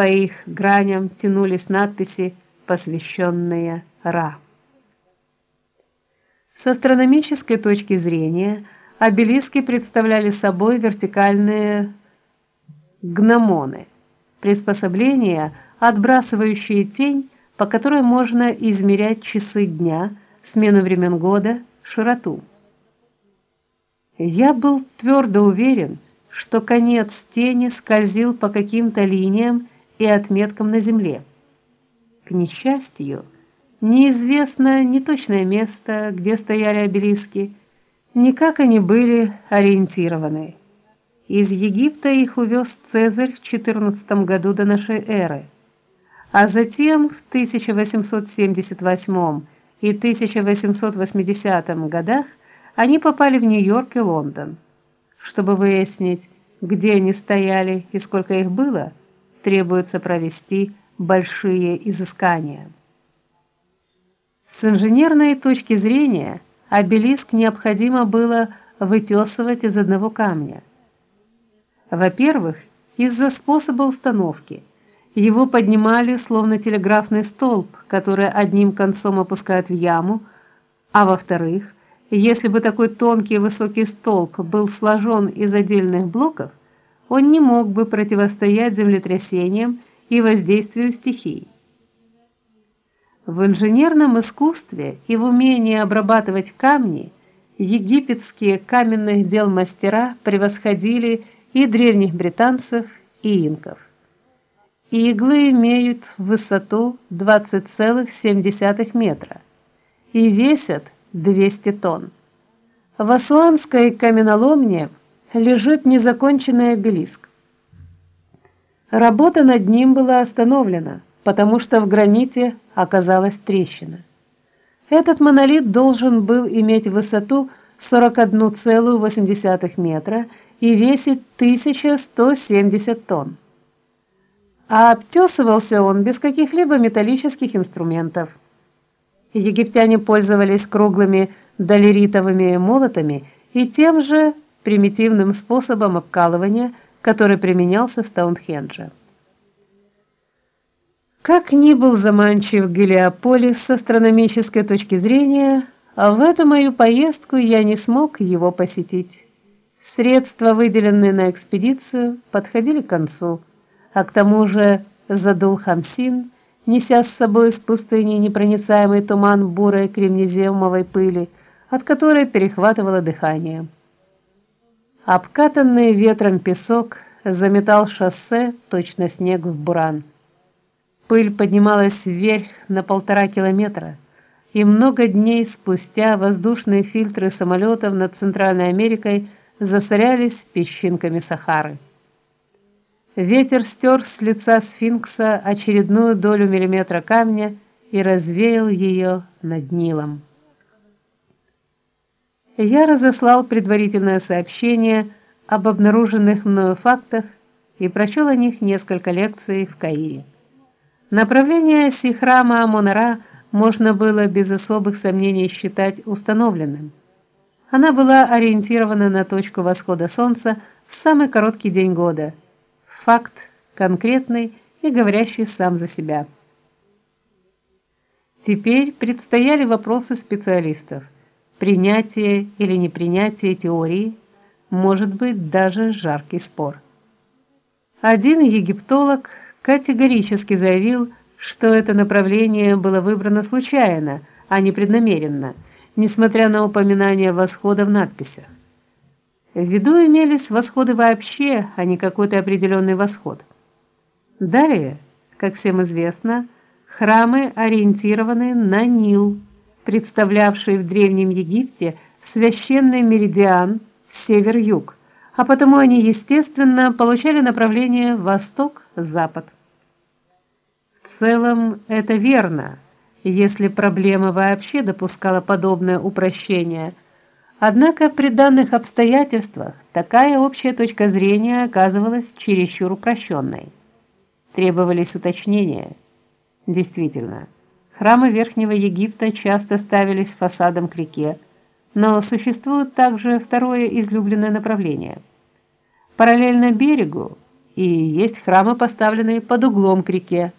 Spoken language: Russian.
По их граням тянулись надписи, посвященные Ра. С астрономической точки зрения обелиски представляли собой вертикальные гномоны, приспособления, отбрасывающие тень, по которой можно измерять часы дня, смену времен года, широту. Я был твердо уверен, что конец тени скользил по каким-то линиям и отметкам на земле. К несчастью, неизвестно ни точное место, где стояли обелиски, ни как они были ориентированы. Из Египта их увез Цезарь в 14 году до нашей эры, а затем в 1878 и 1880 годах они попали в Нью-Йорк и Лондон. Чтобы выяснить, где они стояли и сколько их было, требуется провести большие изыскания. С инженерной точки зрения обелиск необходимо было вытесывать из одного камня. Во-первых, из-за способа установки. Его поднимали словно телеграфный столб, который одним концом опускают в яму, а во-вторых, если бы такой тонкий и высокий столб был сложен из отдельных блоков, он не мог бы противостоять землетрясениям и воздействию стихий. В инженерном искусстве и в умении обрабатывать камни египетские каменных дел мастера превосходили и древних британцев, и инков. Иглы имеют высоту 20,7 метра и весят 200 тонн. В Асуанской каменоломне лежит незаконченный обелиск. Работа над ним была остановлена, потому что в граните оказалась трещина. Этот монолит должен был иметь высоту 41,8 метра и весить 1170 тонн. А обтесывался он без каких-либо металлических инструментов. Египтяне пользовались круглыми долеритовыми молотами и тем же примитивным способом обкалывания, который применялся в Стоунхендже. Как ни был заманчив Гелиополис с астрономической точки зрения, а в эту мою поездку я не смог его посетить. Средства, выделенные на экспедицию, подходили к концу, а к тому же задул Хамсин, неся с собой из пустыни непроницаемый туман бурой кремнеземовой пыли, от которой перехватывало дыхание. Обкатанный ветром песок заметал шоссе, точно снег в буран. Пыль поднималась вверх на полтора километра, и много дней спустя воздушные фильтры самолетов над Центральной Америкой засорялись песчинками Сахары. Ветер стер с лица сфинкса очередную долю миллиметра камня и развеял ее над Нилом. Я разослал предварительное сообщение об обнаруженных мною фактах и прочел о них несколько лекций в Каире. Направление Сихрама Амон-Ра можно было без особых сомнений считать установленным. Она была ориентирована на точку восхода солнца в самый короткий день года – факт конкретный и говорящий сам за себя. Теперь предстояли вопросы специалистов: принятие или непринятие теории, может быть, даже жаркий спор. Один египтолог категорически заявил, что это направление было выбрано случайно, а не преднамеренно, несмотря на упоминание восхода в надписях. В виду имелись восходы вообще, а не какой-то определенный восход. Далее, как всем известно, храмы ориентированы на Нил, представлявший в древнем Египте священный меридиан север-юг, а потому они, естественно, получали направление восток-запад. В целом это верно, если проблема вообще допускала подобное упрощение – Однако при данных обстоятельствах такая общая точка зрения оказывалась чересчур упрощенной. Требовались уточнения. Действительно, храмы Верхнего Египта часто ставились фасадом к реке, но существует также второе излюбленное направление. Параллельно берегу и есть храмы, поставленные под углом к реке.